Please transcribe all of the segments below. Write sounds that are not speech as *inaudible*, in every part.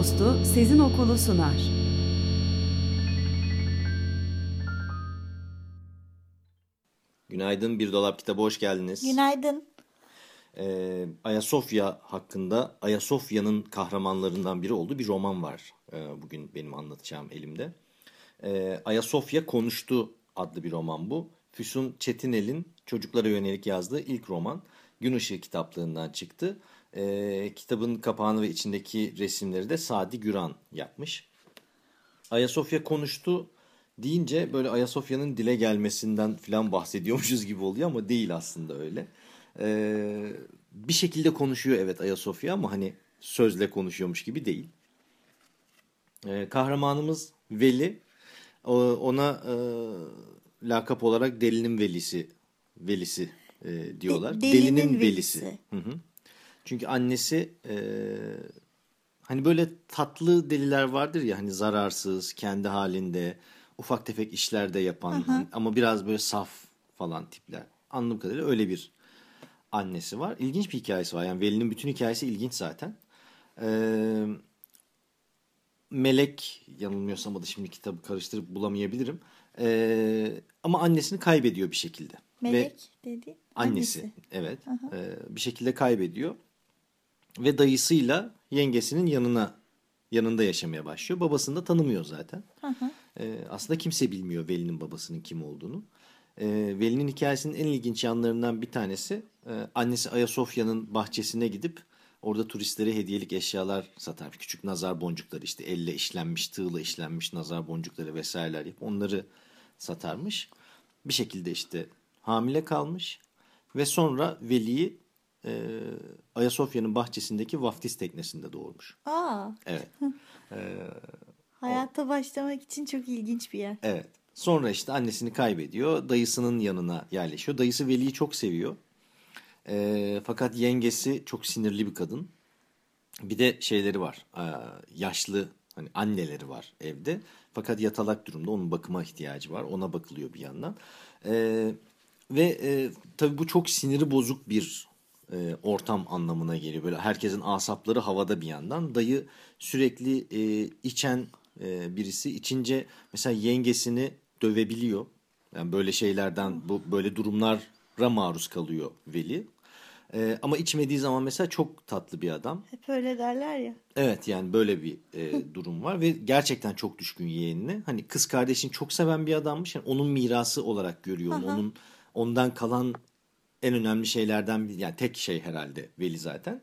Dostu Sezin Okulu sunar. Günaydın Bir Dolap Kitabı hoş geldiniz. Günaydın. Ee, Ayasofya hakkında Ayasofya'nın kahramanlarından biri olduğu bir roman var. Ee, bugün benim anlatacağım elimde. Ee, Ayasofya Konuştu adlı bir roman bu. Füsun Çetinel'in çocuklara yönelik yazdığı ilk roman. Gün Işığı kitaplığından çıktı. Ee, kitabın kapağını ve içindeki resimleri de Sadi Güran yapmış. Ayasofya konuştu deyince böyle Ayasofya'nın dile gelmesinden falan bahsediyormuşuz gibi oluyor ama değil aslında öyle. Ee, bir şekilde konuşuyor evet Ayasofya ama hani sözle konuşuyormuş gibi değil. Ee, kahramanımız Veli. Ona e, lakap olarak delinin velisi velisi e, diyorlar. De- delinin velisi. Hı hı. Çünkü annesi e, hani böyle tatlı deliler vardır ya hani zararsız, kendi halinde, ufak tefek işlerde yapan hani ama biraz böyle saf falan tipler. Anladığım kadarıyla öyle bir annesi var. İlginç bir hikayesi var. Yani Veli'nin bütün hikayesi ilginç zaten. Ee, Melek yanılmıyorsam adı şimdi kitabı karıştırıp bulamayabilirim. Ee, ama annesini kaybediyor bir şekilde. Melek Ve dedi. annesi, evet Ee, bir şekilde kaybediyor. Ve dayısıyla yengesinin yanına yanında yaşamaya başlıyor. Babasını da tanımıyor zaten. Ee, aslında kimse bilmiyor Veli'nin babasının kim olduğunu. Ee, Veli'nin hikayesinin en ilginç yanlarından bir tanesi e, annesi Ayasofya'nın bahçesine gidip orada turistlere hediyelik eşyalar satar. Küçük nazar boncukları işte elle işlenmiş, tığla işlenmiş nazar boncukları vesaireler yapıp onları satarmış. Bir şekilde işte hamile kalmış ve sonra Veli'yi e, Ayasofya'nın bahçesindeki vaftiz teknesinde doğurmuş. Aa, Evet. hayata başlamak için çok ilginç bir yer. Evet. Sonra işte annesini kaybediyor. Dayısının yanına yerleşiyor. Dayısı Veli'yi çok seviyor. Ee, fakat yengesi çok sinirli bir kadın. Bir de şeyleri var. Ee, yaşlı hani anneleri var evde. Fakat yatalak durumda. Onun bakıma ihtiyacı var. Ona bakılıyor bir yandan. Ee, ve e, tabii bu çok siniri bozuk bir e, ortam anlamına geliyor. Böyle herkesin asapları havada bir yandan. Dayı sürekli e, içen e, birisi. içince mesela yengesini dövebiliyor. Yani böyle şeylerden, bu böyle durumlara maruz kalıyor Veli. E, ama içmediği zaman mesela çok tatlı bir adam. Hep öyle derler ya. Evet yani böyle bir e, *laughs* durum var ve gerçekten çok düşkün yeğenine. Hani kız kardeşini çok seven bir adammış. Yani onun mirası olarak görüyor. onu. Onun ondan kalan en önemli şeylerden bir yani tek şey herhalde Veli zaten.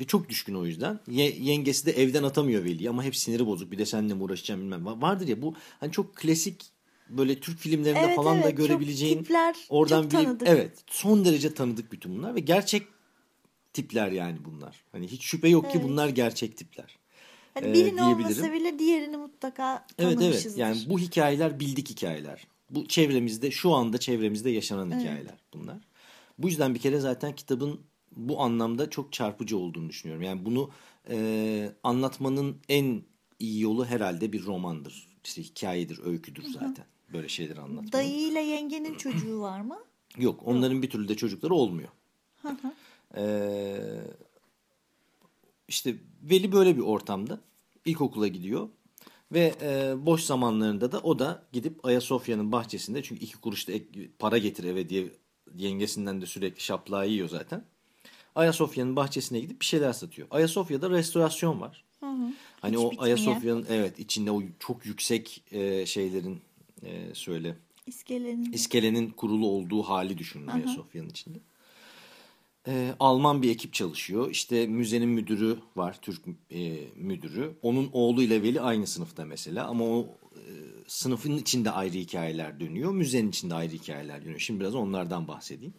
Ve çok düşkün o yüzden. Ye- yengesi de evden atamıyor Veli'yi ama hep siniri bozuk. Bir de seninle mi uğraşacağım bilmem. Va- Vardır ya bu hani çok klasik böyle Türk filmlerinde Evet, falan da evet, çok görebileceğin tipler, oradan çok bir tanıdık. evet son derece tanıdık bütün bunlar ve gerçek tipler yani bunlar. Hani hiç şüphe yok ki Evet. bunlar gerçek tipler. Hani Ee, birini diyebilirim. olmasa bile diğerini mutlaka Evet tanımışızdır. evet yani bu hikayeler bildik hikayeler. Bu çevremizde şu anda çevremizde yaşanan hikayeler bunlar. Bu yüzden bir kere zaten kitabın bu anlamda çok çarpıcı olduğunu düşünüyorum. Yani bunu e, anlatmanın en iyi yolu herhalde bir romandır. İşte hikayedir, öyküdür zaten. Böyle şeyleri anlatmanın. Dayıyla yengenin çocuğu var mı? *clears throat* Yok onların bir türlü de çocukları olmuyor. Ee, işte Veli böyle bir ortamda ilkokula gidiyor ve e, boş zamanlarında da o da gidip Ayasofya'nın bahçesinde çünkü iki kuruşta ek- para getir eve diye yengesinden de sürekli şaplağı yiyor zaten. Ayasofya'nın bahçesine gidip bir şeyler satıyor. Ayasofya'da restorasyon var. Hani Hiç o bitmeyen. Ayasofya'nın evet içinde o çok yüksek e, şeylerin e, söyle İskelenin. İskelenin kurulu olduğu hali düşünün Ayasofya'nın içinde. Ee, Alman bir ekip çalışıyor. İşte müzenin müdürü var, Türk e, müdürü. Onun oğluyla Veli aynı sınıfta mesela. Ama o e, sınıfın içinde ayrı hikayeler dönüyor. Müzenin içinde ayrı hikayeler dönüyor. Şimdi biraz onlardan bahsedeyim.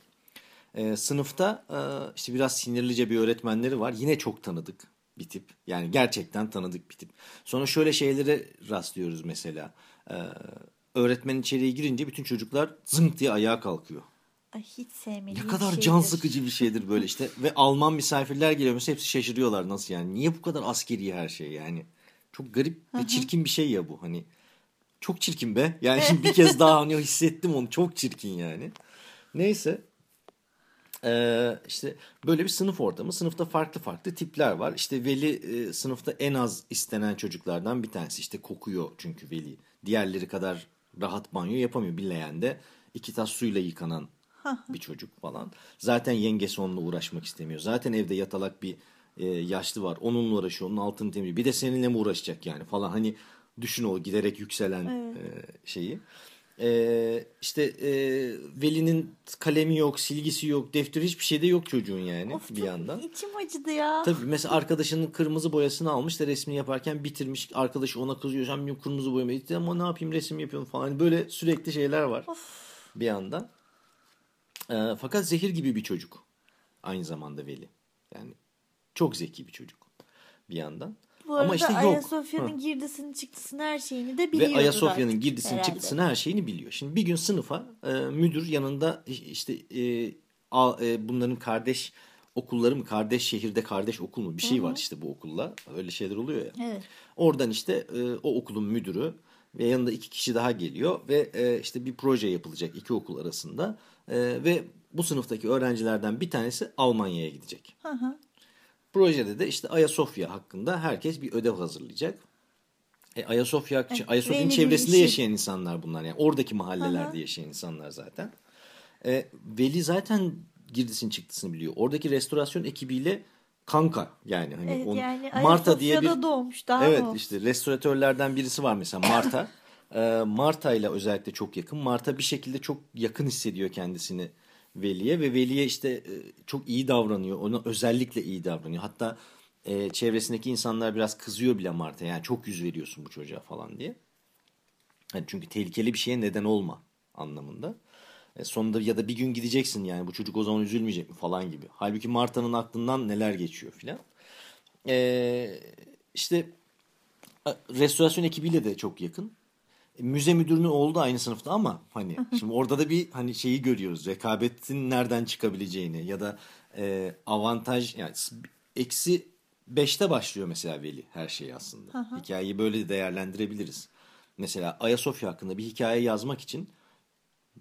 Ee, sınıfta e, işte biraz sinirlice bir öğretmenleri var. Yine çok tanıdık. bir tip. Yani gerçekten tanıdık bir tip. Sonra şöyle şeylere rastlıyoruz mesela. Ee, öğretmen içeriye girince bütün çocuklar zınk diye ayağa kalkıyor. Ay hiç sevmediğim Ne kadar şeydir. can sıkıcı bir şeydir böyle işte. Ve Alman misafirler geliyor mesela hepsi şaşırıyorlar nasıl yani. Niye bu kadar askeri her şey yani. Çok garip ve çirkin bir şey ya bu hani. Çok çirkin be. Yani şimdi bir *laughs* kez daha hani hissettim onu. Çok çirkin yani. Neyse. Ee, işte böyle bir sınıf ortamı. Sınıfta farklı farklı tipler var. İşte Veli e, sınıfta en az istenen çocuklardan bir tanesi. İşte kokuyor çünkü Veli. Diğerleri kadar rahat banyo yapamıyor. Bileyen de iki tas suyla yıkanan bir çocuk falan. Zaten yengesi onunla uğraşmak istemiyor. Zaten evde yatalak bir e, yaşlı var. Onunla uğraşıyor. Onun altını temizliyor. Bir de seninle mi uğraşacak yani falan. Hani düşün o giderek yükselen e, şeyi. E, işte e, Veli'nin kalemi yok, silgisi yok, defteri hiçbir şeyde yok çocuğun yani Of, bir yandan. içim acıdı ya. Tabii mesela arkadaşının kırmızı boyasını almış da resmini yaparken bitirmiş. Arkadaşı ona kızıyor. Sen benim kırmızı boyamı ama ne yapayım resim yapıyorum falan. Hani Böyle sürekli şeyler var bir yandan. Ee, fakat zehir gibi bir çocuk. Aynı zamanda Veli. Yani çok zeki bir çocuk bir yandan. Bu arada ama işte yok. Ayasofya'nın Hı. girdisini çıktısını her şeyini de Ve biliyordu Ayasofya'nın girdisini herhalde. çıktısını her şeyini biliyor. Şimdi bir gün sınıfa e, müdür yanında işte e, a- e, bunların kardeş okulları mı kardeş şehirde kardeş okul mu bir şey var işte bu okulla öyle şeyler oluyor ya. Evet. Oradan işte e, o okulun müdürü ve yanında iki kişi daha geliyor ve e, işte bir proje yapılacak iki okul arasında E, ve bu sınıftaki öğrencilerden bir tanesi Almanya'ya gidecek. Hı hı. Projede de işte Ayasofya hakkında herkes bir ödev hazırlayacak. E, Ayasofya, Ayasofya'nın Veli çevresinde bilişi. yaşayan insanlar bunlar. Yani oradaki mahallelerde yaşayan insanlar zaten. E, Veli zaten girdisini çıktısını biliyor. Oradaki restorasyon ekibiyle kanka yani. Hani Evet onun- yani Marta diye bir doğmuş daha Evet mı? işte restoratörlerden birisi var mesela Marta. *laughs* Ee, Marta ile özellikle çok yakın. Marta bir şekilde çok yakın hissediyor kendisini Veli'ye ve Veli'ye işte e, çok iyi davranıyor. Ona özellikle iyi davranıyor. Hatta e, çevresindeki insanlar biraz kızıyor bile Marta'ya. Yani çok yüz veriyorsun bu çocuğa falan diye. Yani çünkü tehlikeli bir şeye neden olma anlamında. E, sonunda ya da bir gün gideceksin yani bu çocuk o zaman üzülmeyecek mi falan gibi. Halbuki Marta'nın aklından neler geçiyor filan. E, işte restorasyon ekibiyle de çok yakın. Müze müdürünün oğlu da aynı sınıfta ama hani şimdi orada da bir hani şeyi görüyoruz. Rekabetin nereden çıkabileceğini ya da e, avantaj yani eksi 5'te başlıyor mesela Veli her şey aslında. Hikayeyi böyle de değerlendirebiliriz. Mesela Ayasofya hakkında bir hikaye yazmak için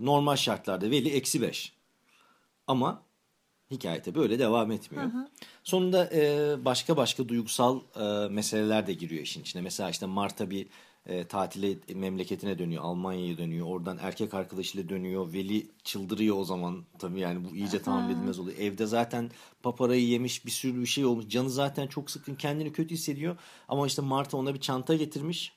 normal şartlarda Veli eksi 5. Ama hikaye tabii öyle devam etmiyor. Sonunda e, başka başka duygusal e, meseleler de giriyor işin içine. Mesela işte Marta bir e, tatile memleketine dönüyor, Almanya'ya dönüyor. Oradan erkek arkadaşıyla dönüyor. Veli çıldırıyor o zaman tabii yani bu iyice tahammül edilmez oluyor. Evde zaten paparayı yemiş bir sürü bir şey olmuş. Canı zaten çok sıkın kendini kötü hissediyor. Ama işte Marta ona bir çanta getirmiş.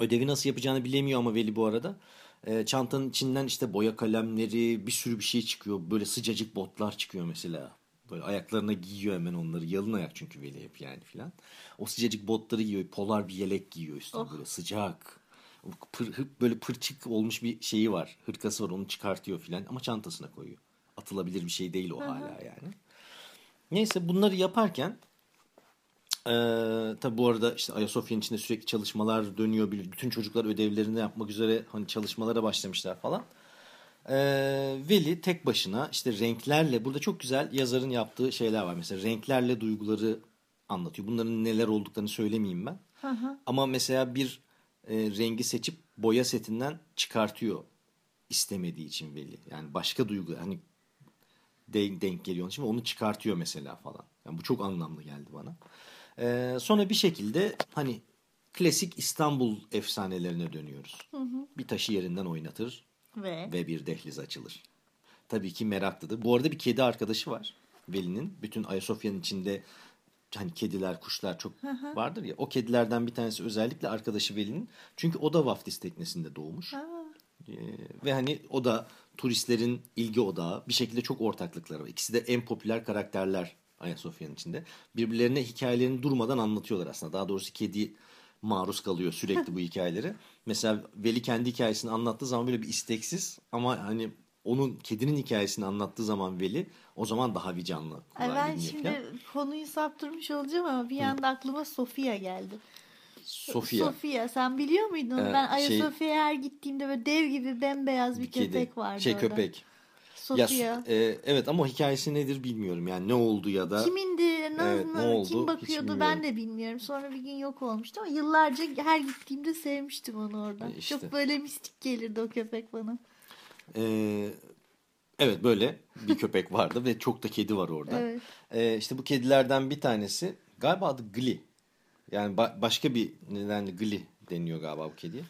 Ödevi nasıl yapacağını bilemiyor ama Veli bu arada. Ee, çantanın içinden işte boya kalemleri bir sürü bir şey çıkıyor. Böyle sıcacık botlar çıkıyor mesela. Böyle ayaklarına giyiyor hemen onları. Yalın ayak çünkü Veli hep yani filan. O sıcacık botları giyiyor. Polar bir yelek giyiyor üstüne böyle sıcak. Pır, böyle pırçık olmuş bir şeyi var. Hırkası var onu çıkartıyor filan ama çantasına koyuyor. Atılabilir bir şey değil o hala yani. Neyse bunları yaparken ee, tabi bu arada işte Ayasofya'nın içinde sürekli çalışmalar dönüyor. Bütün çocuklar ödevlerini yapmak üzere hani çalışmalara başlamışlar falan. Ee, Veli tek başına işte renklerle burada çok güzel yazarın yaptığı şeyler var. Mesela renklerle duyguları anlatıyor. Bunların neler olduklarını söylemeyeyim ben. Ama mesela bir e, rengi seçip boya setinden çıkartıyor istemediği için Veli. Yani başka duygu hani denk, denk geliyor onun için onu çıkartıyor mesela falan. Yani bu çok anlamlı geldi bana. Ee, sonra bir şekilde hani klasik İstanbul efsanelerine dönüyoruz. Bir taşı yerinden oynatır Ve ve bir dehliz açılır. Tabii ki meraklıdır. Bu arada bir kedi arkadaşı var Veli'nin. Bütün Ayasofya'nın içinde hani kediler, kuşlar çok vardır ya. O kedilerden bir tanesi özellikle arkadaşı Veli'nin. Çünkü o da vaftiz teknesinde doğmuş. Ee, ve hani o da turistlerin ilgi odağı. Bir şekilde çok ortaklıkları var. İkisi de en popüler karakterler Ayasofya'nın içinde. Birbirlerine hikayelerini durmadan anlatıyorlar aslında. Daha doğrusu kedi maruz kalıyor sürekli bu hikayeleri. Mesela Veli kendi hikayesini anlattığı zaman böyle bir isteksiz ama hani onun kedinin hikayesini anlattığı zaman Veli o zaman daha bir canlı. Ay ben şimdi falan. konuyu saptırmış olacağım ama bir anda aklıma Sofia geldi. Sofia. Sofia sen biliyor muydun? onu? Ee, ben şey- Ayasofya'ya her gittiğimde böyle dev gibi bembeyaz bir, bir kedi. köpek vardı Şey orada. köpek. Sofia. Ya, e, evet ama hikayesi nedir bilmiyorum. Yani ne oldu ya da Kimindi, nasıl, Evet, ne oldu kim bakıyordu ben de bilmiyorum. Sonra bir gün yok olmuştu ama yıllarca her gittiğimde sevmiştim onu orada. E, işte. Çok böyle mistik gelirdi o köpek bana. Ee, evet böyle bir köpek vardı ve çok da kedi var orada. Evet. Ee, işte bu kedilerden bir tanesi galiba adı Gli. Yani ba- başka bir nedenle Gli deniyor galiba bu kediye.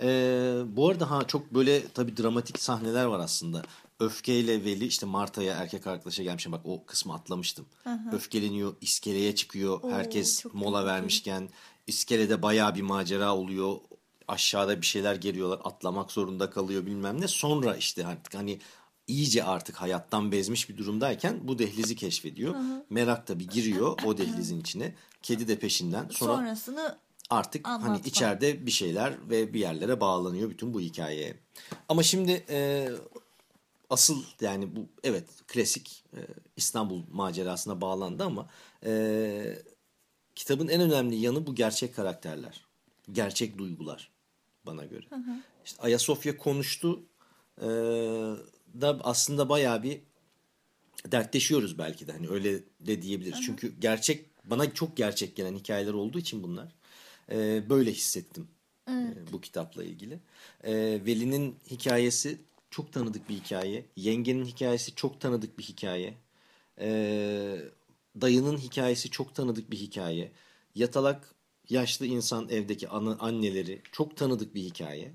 Ee, bu arada ha çok böyle tabii dramatik sahneler var aslında. Öfkeyle Veli işte Marta'ya erkek arkadaşa gelmiş. Bak o kısmı atlamıştım. Öfkeleniyor, iskeleye çıkıyor. Oo, Herkes mola kötü. vermişken iskelede bayağı bir macera oluyor. Aşağıda bir şeyler geliyorlar. Atlamak zorunda kalıyor bilmem ne. Sonra işte artık hani iyice artık hayattan bezmiş bir durumdayken bu dehlizi keşfediyor. Merak da bir giriyor o *clears throat* dehlizin içine. Kedi de peşinden. Sonra Sonrasını artık hani Anlatma. içeride bir şeyler ve bir yerlere bağlanıyor bütün bu hikayeye. Ama şimdi e, asıl yani bu evet klasik e, İstanbul macerasına bağlandı ama e, kitabın en önemli yanı bu gerçek karakterler. Gerçek duygular bana göre. İşte Ayasofya konuştu e, da aslında bayağı bir dertleşiyoruz belki de hani öyle de diyebiliriz. Çünkü gerçek bana çok gerçek gelen hikayeler olduğu için bunlar e, böyle hissettim e, bu kitapla ilgili. E, Veli'nin hikayesi çok tanıdık bir hikaye. Yengenin hikayesi çok tanıdık bir hikaye. E, dayının hikayesi çok tanıdık bir hikaye. Yatalak yaşlı insan evdeki anı, anneleri çok tanıdık bir hikaye.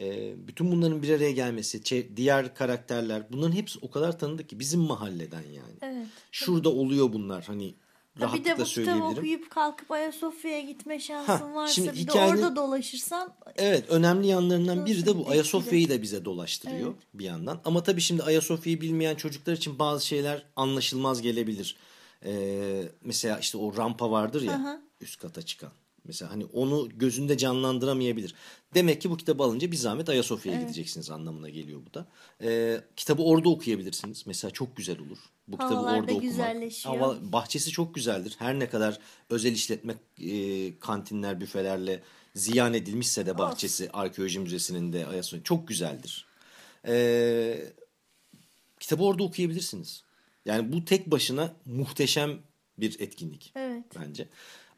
E, bütün bunların bir araya gelmesi, diğer karakterler bunların hepsi o kadar tanıdık ki bizim mahalleden yani. evet. Şurada oluyor bunlar hani Ha, bir de rahatlıkla bu söyleyebilirim. okuyup kalkıp Ayasofya'ya gitme şansın Ha, varsa şimdi bir hikayenin- de orada dolaşırsan Evet önemli yanlarından biri de bu. Ayasofya'yı da bize dolaştırıyor Evet. bir yandan. Ama tabii şimdi Ayasofya'yı bilmeyen çocuklar için bazı şeyler anlaşılmaz gelebilir. Ee, mesela işte o rampa vardır ya Aha. üst kata çıkan. Mesela hani onu gözünde canlandıramayabilir. Demek ki bu kitabı alınca bir zahmet Ayasofya'ya gideceksiniz anlamına geliyor bu da. Ee, kitabı orada okuyabilirsiniz. Mesela çok güzel olur. Bu kitabı Havalar da orada okumak. güzelleşiyor. Hava- bahçesi çok güzeldir. Her ne kadar özel işletme e, kantinler, büfelerle ziyan edilmişse de bahçesi arkeoloji müzesinin de Ayasofya çok güzeldir. Ee, kitabı orada okuyabilirsiniz. Yani bu tek başına muhteşem bir etkinlik evet. bence.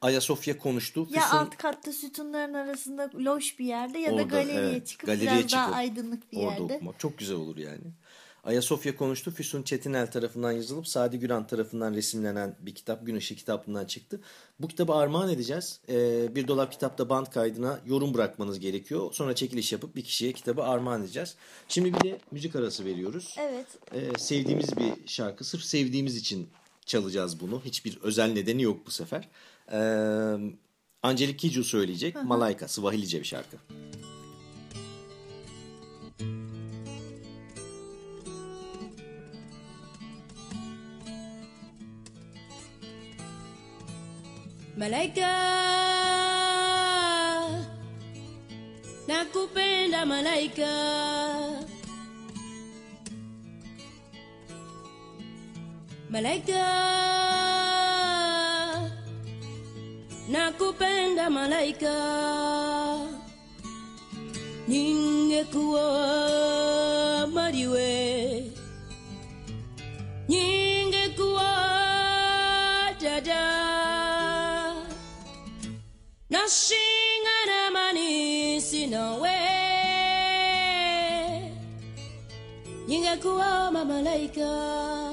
Ayasofya konuştu. Ya Füsun- alt katta sütunların arasında loş bir yerde ya da Orada, galeriye evet, çıkıp galeriye biraz daha çıkıp aydınlık bir orada yerde. okumak çok güzel olur yani. Ayasofya konuştu. Füsun Çetinel tarafından yazılıp Sadi Güran tarafından resimlenen bir kitap. Gün Işığı kitabından çıktı. Bu kitabı armağan edeceğiz. Ee, bir dolap kitapta band kaydına yorum bırakmanız gerekiyor. Sonra çekiliş yapıp bir kişiye kitabı armağan edeceğiz. Şimdi bir de müzik arası veriyoruz. Evet. Ee, sevdiğimiz bir şarkı. Sırf sevdiğimiz için çalacağız bunu. Hiçbir özel nedeni yok bu sefer. Ee, Angelik Kiju söyleyecek. Malaika. Swahilice bir şarkı. Malaika nakupenda malaika Malaika nakupenda malaika. Ningekuwa mariwe ningekuwa dada nashingana manisi nawe ningekuwa mamalaika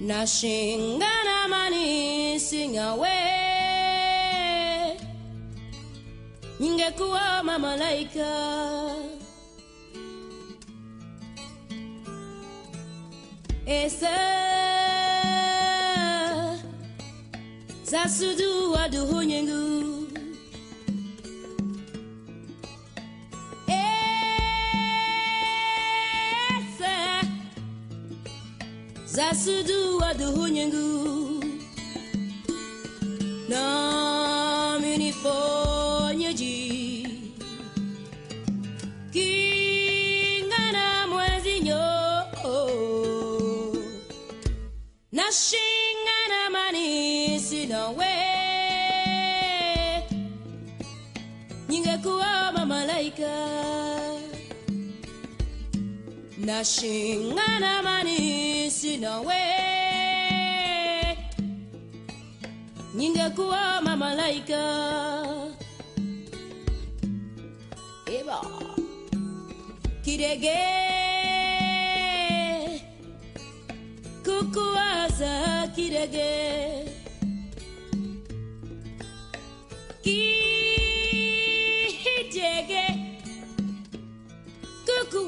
nashingana manisingawe ningekuwa mamalaika esa. Zasudu waduhu nyengu. zasudu waduhunyengu na minifonyeji kingana mwezinyo na shingana manisi nawe. Ningekuwa mamalaika nashingana mani sinawe ningekuwa mamalaika. Eba kidege kukuwaza kidege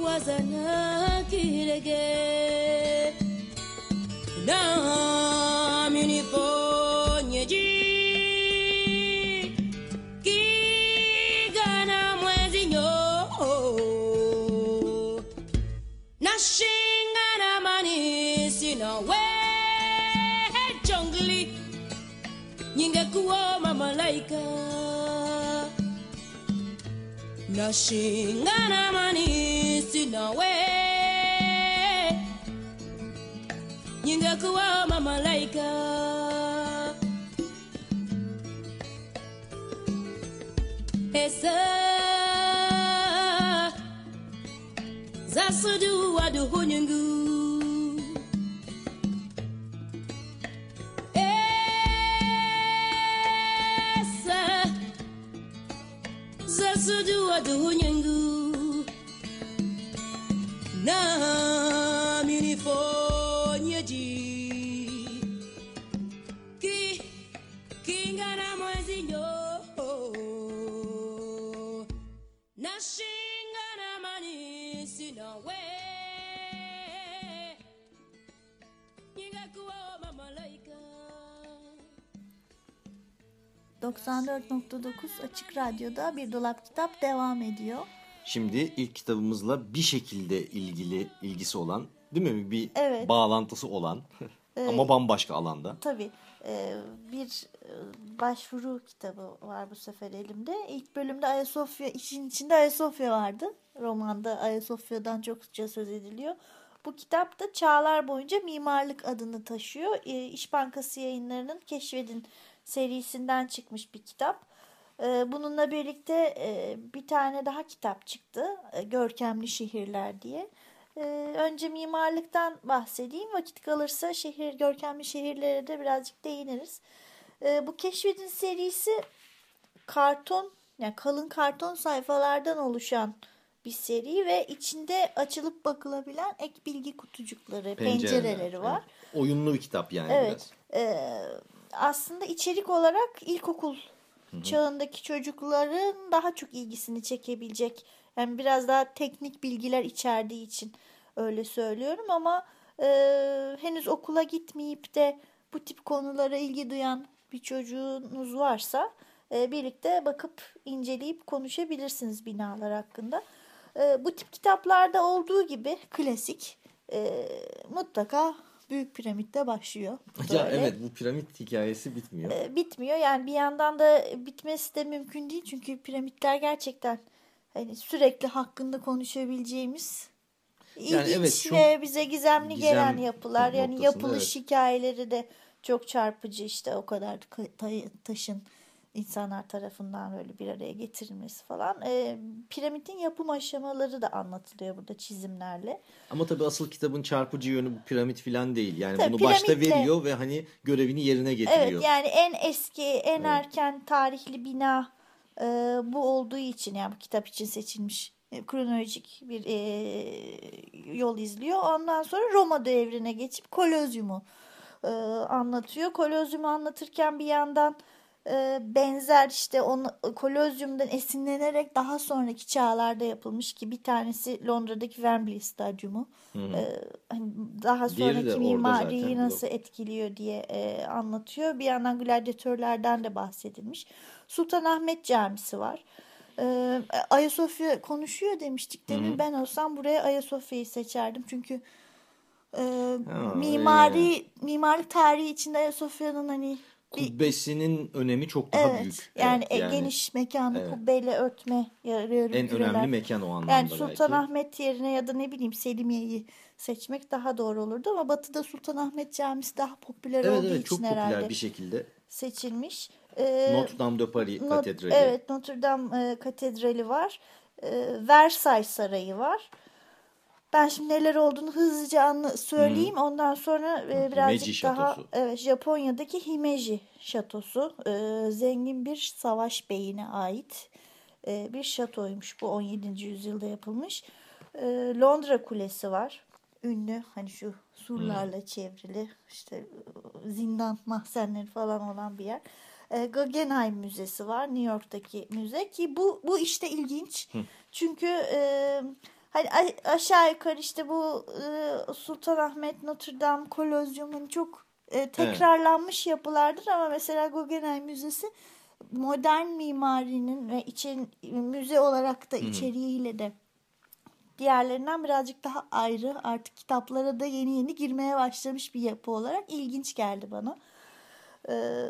وزنا كيرجي نام ينفون يجي كي غانا موزينيو نشينغانا ماني سينا وي جونغلي نينغا كوو ماما لايكا nashingana manisi nawe ningekuwa mamalaika. Esa. Zasudu wadu nyungu madu nyengu na 94.9 Açık Radyo'da Bir Dolap Kitap devam ediyor. Şimdi ilk kitabımızla bir şekilde ilgili ilgisi olan değil mi? Bir Evet. bağlantısı olan *laughs* ama bambaşka alanda. Tabii e, bir e, başvuru kitabı var bu sefer elimde. İlk bölümde Ayasofya, işin içinde Ayasofya vardı. Romanda Ayasofya'dan çokça söz ediliyor. Bu kitap da çağlar boyunca mimarlık adını taşıyor. E, İş Bankası yayınlarının Keşfedin serisinden çıkmış bir kitap. E, Bununla birlikte e, bir tane daha kitap çıktı. e, Görkemli Şehirler diye. E, Önce mimarlıktan bahsedeyim. Vakit kalırsa şehir görkemli şehirlere de birazcık değiniriz. E, Bu Keşfedin serisi karton yani kalın karton sayfalardan oluşan bir seri ve içinde açılıp bakılabilen ek bilgi kutucukları, Pencereler, pencereleri var. evet. Oyunlu bir kitap yani Evet. biraz. Ee, aslında içerik olarak ilkokul çağındaki çocukların daha çok ilgisini çekebilecek. Yani biraz daha teknik bilgiler içerdiği için öyle söylüyorum ama e, henüz okula gitmeyip de bu tip konulara ilgi duyan bir çocuğunuz varsa e, birlikte bakıp inceleyip konuşabilirsiniz binalar hakkında. E, bu tip kitaplarda olduğu gibi klasik e, mutlaka Büyük Piramit'te başlıyor. Ya evet bu piramit hikayesi bitmiyor. E, bitmiyor. Yani bir yandan da bitmesi de mümkün değil. Çünkü piramitler gerçekten hani sürekli hakkında konuşabileceğimiz Yani ilginç evet, çok ve bize gizemli gizem gelen yapılar. Yani yapılış hikayeleri de çok çarpıcı işte o kadar ka- ta- taşın insanlar tarafından böyle bir araya getirilmesi falan. E, piramidin yapım aşamaları da anlatılıyor burada çizimlerle. Ama tabii asıl kitabın çarpıcı yönü bu piramit falan değil. Yani Tabii bunu başta piramitle- veriyor ve hani görevini yerine getiriyor. Evet yani en eski, en erken tarihli bina e, bu olduğu için yani bu kitap için seçilmiş e, kronolojik bir e, yol izliyor. Ondan sonra Roma devrine geçip Kolozyum'u e, anlatıyor. Kolozyum'u anlatırken bir yandan benzer işte onu, Kolozyum'dan esinlenerek daha sonraki çağlarda yapılmış ki bir tanesi Londra'daki Wembley Stadyumu. E, hani daha sonraki mimariyi nasıl etkiliyor diye e, anlatıyor. Bir yandan gladyatörlerden de bahsedilmiş. Sultanahmet Camisi var. E, Ayasofya konuşuyor demiştik demin. Ben olsam buraya Ayasofya'yı seçerdim. Çünkü e, Ha, mimari mimarlık tarihi içinde Ayasofya'nın hani kubbesinin önemi çok daha evet, büyük. Yani, Evet, e, geniş mekanı Evet. kubbeyle örtme yarıyor. en önemli mekan o anlamda Yani belki. Sultanahmet yerine ya da ne bileyim Selimiye'yi seçmek daha doğru olurdu ama Batı'da Sultanahmet Camisi daha popüler Evet olduğu evet için çok popüler bir şekilde. seçilmiş. Ee, Notre Dame de Paris Not- Katedrali. Evet Notre Dame e, Katedrali var. E, Versailles Sarayı var. Ben şimdi neler olduğunu hızlıca anla söyleyeyim. Ondan sonra e, birazcık Himeji daha Şatosu. evet Japonya'daki Himeji Şatosu e, zengin bir savaş beyine ait e, bir şatoymuş. Bu 17. yüzyılda yapılmış. E, Londra Kulesi var. Ünlü hani şu surlarla çevrili işte zindan mahzenleri falan olan bir yer. E, Guggenheim Müzesi var. New York'taki müze ki bu bu işte ilginç. Çünkü e, hani aşağı yukarı işte bu e, Sultanahmet, Notre Dame, Kolozyum hani çok e, tekrarlanmış yapılardır ama mesela Guggenheim Müzesi modern mimarinin ve için müze olarak da içeriğiyle de diğerlerinden birazcık daha ayrı artık kitaplara da yeni yeni girmeye başlamış bir yapı olarak ilginç geldi bana. Ee,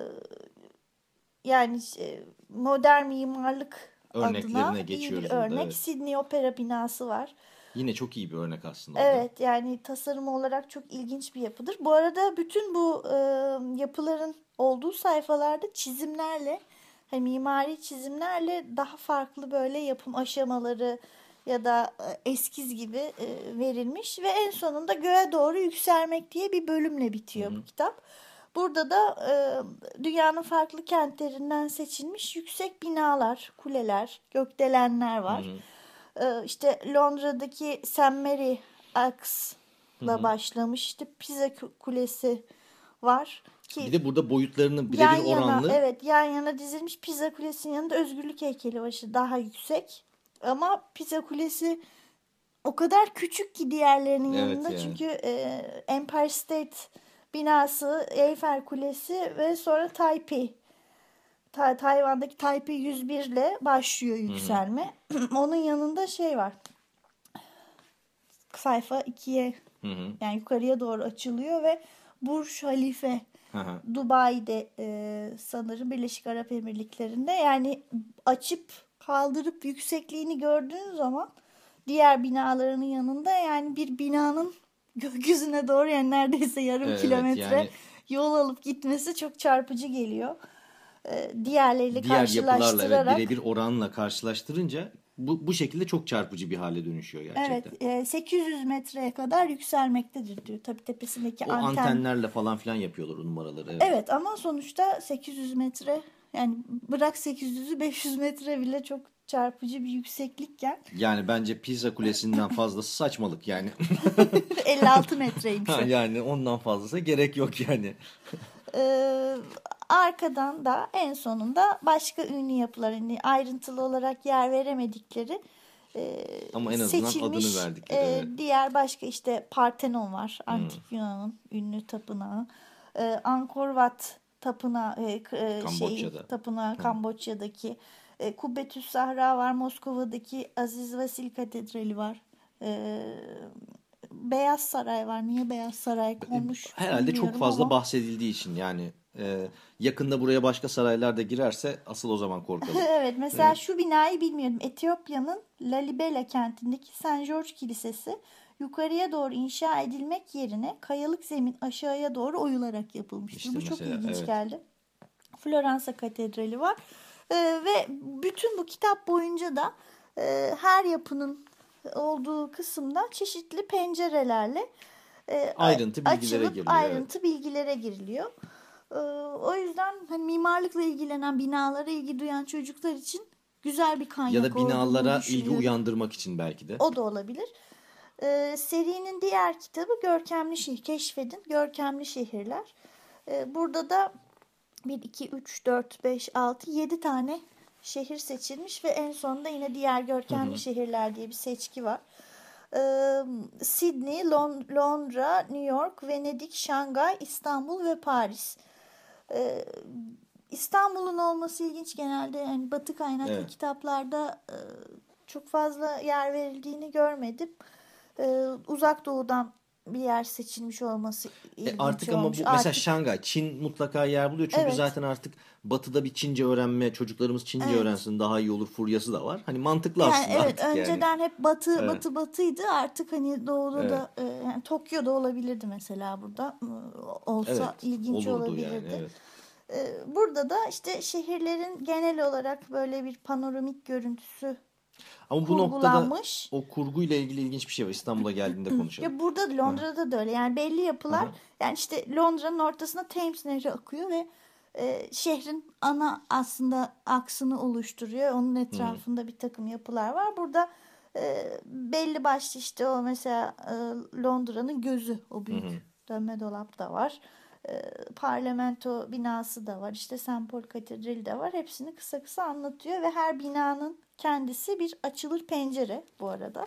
yani e, modern mimarlık Örneklerine adına iyi geçiyoruz bir burada, örnek. evet. Sydney Opera binası var. Yine çok iyi bir örnek aslında. Evet yani tasarım olarak çok ilginç bir yapıdır. Bu arada bütün bu e, yapıların olduğu sayfalarda çizimlerle hani mimari çizimlerle daha farklı böyle yapım aşamaları ya da e, eskiz gibi e, verilmiş ve en sonunda göğe doğru yükselmek diye bir bölümle bitiyor bu kitap. Burada da e, dünyanın farklı kentlerinden seçilmiş yüksek binalar, kuleler, gökdelenler var. E, işte Londra'daki St. Mary Axe başlamış. İşte Pisa Ku- Kulesi var ki Bir de burada boyutlarını yan birebir yana oranlı. evet yan yana dizilmiş Pisa Kulesi'nin yanında Özgürlük heykeli var işte daha yüksek. Ama Pisa Kulesi o kadar küçük ki diğerlerinin Evet, yanında yani. çünkü e, Empire State binası, Eiffel Kulesi ve sonra Taipei. Ta- Tayvan'daki Taipei 101 ile başlıyor yükselme. *clears throat* Onun yanında şey var. Sayfa 2'ye Hı hı. yani yukarıya doğru açılıyor ve Burj Halife Hı hı. Dubai'de e, sanırım Birleşik Arap Emirlikleri'nde yani açıp kaldırıp yüksekliğini gördüğün zaman diğer binalarının yanında yani bir binanın gökyüzüne doğru yani neredeyse yarım Evet, kilometre yani- yol alıp gitmesi çok çarpıcı geliyor. E, diğerleriyle Diğer yapılarla karşılaştırarak. evet, birebir oranla karşılaştırınca bu, bu şekilde çok çarpıcı bir hale dönüşüyor gerçekten. Evet, e, 800 metreye kadar yükselmektedir diyor. Tabii tepesindeki O anten. antenlerle falan filan yapıyorlar o numaraları. Evet. Evet ama sonuçta 800 metre yani bırak 800'ü 500 metre bile çok çarpıcı bir yükseklikken *laughs* Yani bence Pisa Kulesi'nden fazlası saçmalık yani. *laughs* 56 metreymiş. Yani ondan fazlası gerek yok yani. Ee, arkadan da en sonunda başka ünlü yapılar hani ayrıntılı olarak yer veremedikleri e, Ama en azından seçilmiş, adını verdikleri, e, evet. Hmm. Diğer başka işte Parthenon var. Antik Yunan'ın ünlü tapınağı. E, Angkor Wat tapınağı e, e, Kamboçya'da. tapınağı Kamboçya'daki e, Kubbetüs Sahra var. Moskova'daki Aziz Vasil Katedrali var. E, Beyaz Saray var. Niye Beyaz Saray konmuş? Herhalde çok bilmiyorum fazla ama- bahsedildiği için yani e, yakında buraya başka saraylar da girerse asıl o zaman korkalım. *laughs* evet mesela şu binayı bilmiyordum. Etiyopya'nın Lalibela kentindeki St. George Kilisesi yukarıya doğru inşa edilmek yerine kayalık zemin aşağıya doğru oyularak yapılmıştır. İşte Bu çok mesela, ilginç evet. geldi. Floransa Katedrali var. Ee, ve bütün bu kitap boyunca da e, her yapının olduğu kısımda çeşitli pencerelerle e, Ayrıntı bilgilere açılıp giriliyor, Ayrıntı bilgilere giriliyor. Ee, o yüzden hani mimarlıkla ilgilenen binalara ilgi duyan çocuklar için güzel bir kaynak ya da binalara ilgi uyandırmak için belki de. O da olabilir. Ee, serinin diğer kitabı Görkemli Şehir. Keşfedin Görkemli Şehirler. Ee, burada da 1, 2, 3, 4, 5, 6, 7 tane şehir seçilmiş ve en sonunda yine diğer görkemli şehirler diye bir seçki var. Ee, Sydney, Lon- Londra, New York, Venedik, Şangay, İstanbul ve Paris. Ee, İstanbul'un olması ilginç genelde yani batı kaynaklı Evet. kitaplarda e, çok fazla yer verildiğini görmedim. Ee, uzak doğudan bir yer seçilmiş olması E artık ama bu mesela Artık- Şangay, Çin mutlaka yer buluyor. Çünkü Evet. zaten artık batıda bir Çince öğrenme, çocuklarımız Çince Evet. öğrensin daha iyi olur furyası da var. Hani mantıklı yani aslında evet artık önceden yani. hep batı Evet. batı batıydı artık hani doğuda Evet. da e, yani Tokyo'da olabilirdi mesela burada olsa Evet, ilginç olabilirdi. yani, evet. Burada da işte şehirlerin genel olarak böyle bir panoramik görüntüsü Ama bu noktada o kurguyla ilgili ilginç bir şey var. İstanbul'a geldiğinde *clears throat* konuşalım. Ya burada da Londra'da da öyle. Yani belli yapılar Hı hı. yani işte Londra'nın ortasında Thames Nehri akıyor ve e, şehrin ana aslında aksını oluşturuyor. Onun etrafında bir takım yapılar var. Burada e, belli başlı işte o mesela e, Londra'nın gözü o büyük dönme dolap da var. E, parlamento binası da var. İşte St. Paul Katedrali de var. Hepsini kısa kısa anlatıyor ve her binanın kendisi bir açılır pencere bu arada.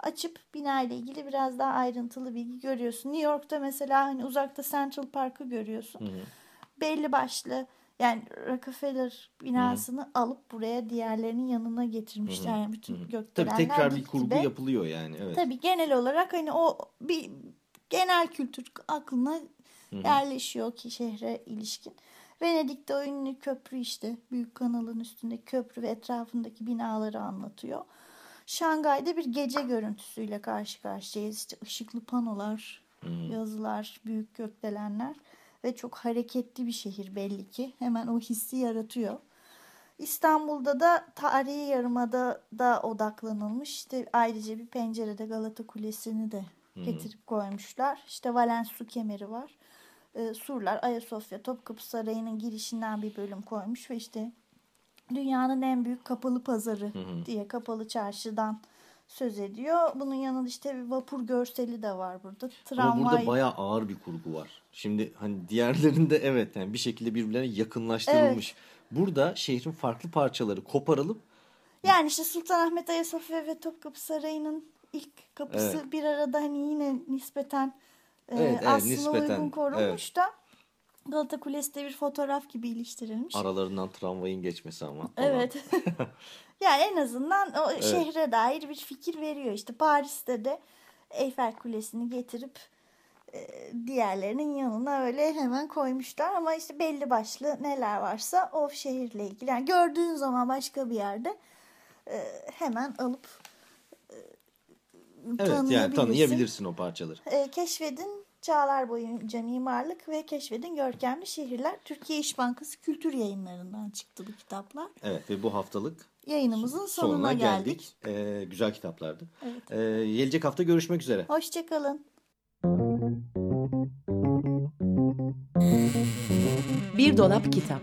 Açıp bina ile ilgili biraz daha ayrıntılı bilgi görüyorsun. New York'ta mesela hani uzakta Central Park'ı görüyorsun. Belli başlı yani Rockefeller binasını alıp buraya diğerlerinin yanına getirmişler. Yani bütün Tabii gökdelenler tekrar bir kurgu dibe. yapılıyor yani. Evet. Tabii genel olarak hani o bir genel kültür aklına yerleşiyor ki şehre ilişkin. Venedik'te o ünlü köprü işte büyük kanalın üstündeki köprü ve etrafındaki binaları anlatıyor. Şangay'da bir gece görüntüsüyle karşı karşıyayız. İşte ışıklı panolar, yazılar, büyük gökdelenler ve çok hareketli bir şehir belli ki. Hemen o hissi yaratıyor. İstanbul'da da tarihi yarımada da odaklanılmış. İşte ayrıca bir pencerede Galata Kulesi'ni de getirip koymuşlar. İşte Valens su kemeri var. Ee, surlar, Ayasofya, Topkapı Sarayı'nın girişinden bir bölüm koymuş ve işte dünyanın en büyük kapalı pazarı diye kapalı çarşıdan söz ediyor. Bunun yanında işte bir vapur görseli de var burada. Ama Tramvay. burada bayağı ağır bir kurgu var. Şimdi hani diğerlerinde *laughs* evet yani bir şekilde birbirlerine yakınlaştırılmış. Burada şehrin farklı parçaları koparılıp Yani işte Sultanahmet Ayasofya ve Topkapı Sarayı'nın ilk kapısı Evet. bir arada hani yine nispeten e, Evet, evet, aslına nispeten, uygun korunmuş evet. da Galata Kulesi de bir fotoğraf gibi iliştirilmiş. aralarından tramvayın geçmesi ama. falan. Evet. *laughs* yani en azından o şehre dair bir fikir veriyor. İşte Paris'te de Eyfel Kulesi'ni getirip e, diğerlerinin yanına öyle hemen koymuşlar ama işte belli başlı neler varsa o şehirle ilgili. Yani gördüğün zaman başka bir yerde e, hemen alıp e, Evet yani tanıyabilirsin. o parçaları. E, keşfedin Çağlar boyunca mimarlık ve keşfedin görkemli şehirler. Türkiye İş Bankası Kültür Yayınları'ndan çıktı bu kitaplar. Evet ve bu haftalık Yayınımızın sonuna, sonuna geldik. geldik. Ee, güzel kitaplardı. Evet. Ee, gelecek hafta görüşmek üzere. Hoşçakalın. Bir dolap kitap.